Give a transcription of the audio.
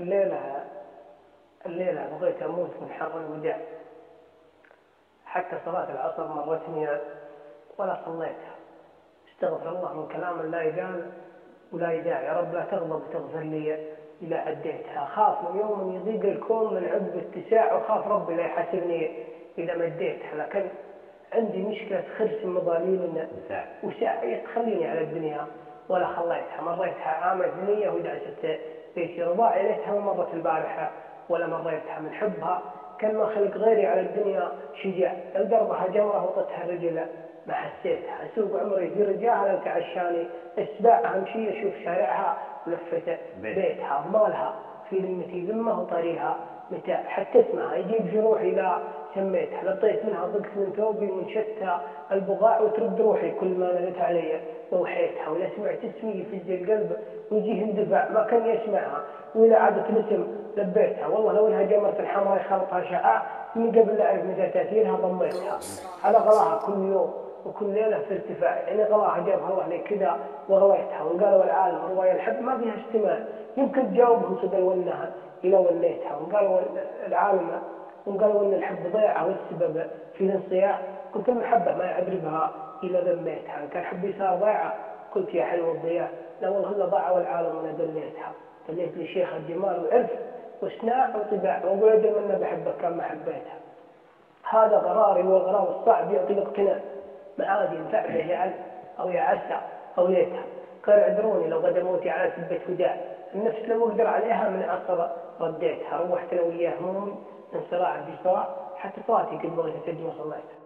الليلة الليلة بغيت أموت من حر الوداع. حتى صلاة العصر مرتني ولا صليتها. استغفر الله من كلام لا يقال ولا يداعي يا رب لا تغضب وتغفر لي إذا أديتها. أخاف من يوم يضيق الكون من عقب اتساع وخاف ربي لا يحاسبني إذا مديتها لكن عندي مشكلة خرس مضاليل وساعة تخليني على الدنيا. ولا خليتها مريتها عام ثنية ودعست بيتي رضاعي ليتها ما مرت البارحة ولا مريتها من حبها. كان ما خلق غيري على الدنيا شجاع القربها جمرة وطتها الرجل ما حسيتها. أسوق عمري في رجالها انت عشاني اتباعها امشي أشوف شارعها ولفت بيتها ضمالها في ذمتي ذمه وطريها متى حتى اسمها. يجيب جروحي اذا سميتها لطيت منها ضقت من ثوبي من شتى البغاء وترد روحي كل ما نادت علي ووحيتها. ولا سمعت اسمي يفز القلب ويجيه اندفع ما كان يسمعها وإذا عادت الاسم لبيتها. والله لو إنها جمرة حمراء خلطها شعاع من قبل لا اعرف متى تأثيرها ضميتها. على غلاها كل يوم. وكل ليلة في ارتفاع. يعني غلاها جابها الله لي كذا وغويتها وقالوا العالم روايه الحب ما فيها اجتماع. يمكن تجاوبهم سدى ونها إلى وليتها وقالوا العالم وقالوا إن الحب ضيعه والسبب في الانصياع. قلت المحبه ما يعذبها اذا ذميتها ان كان حبي صار ضيعه قلت يا حلو الضياء لا والله ضاع والعالم وأنا دليتها دليت لشيخ الجمال وعرف وصناع وطباع. واقول أجل من بحبك كان ما حبيتها هذا قراري والغرار الصعب يعطي الاقتناع. معادي ينفع به يعل أو يعسى أو ليتها قال اعذروني لو غدا موتي على سبة وداع النفس لو أقدر عليها من عصر رديتها. روحت أنا وياه همومي من صراع في صراع. حتى صلاتي قد بغيت اسجل وصليتها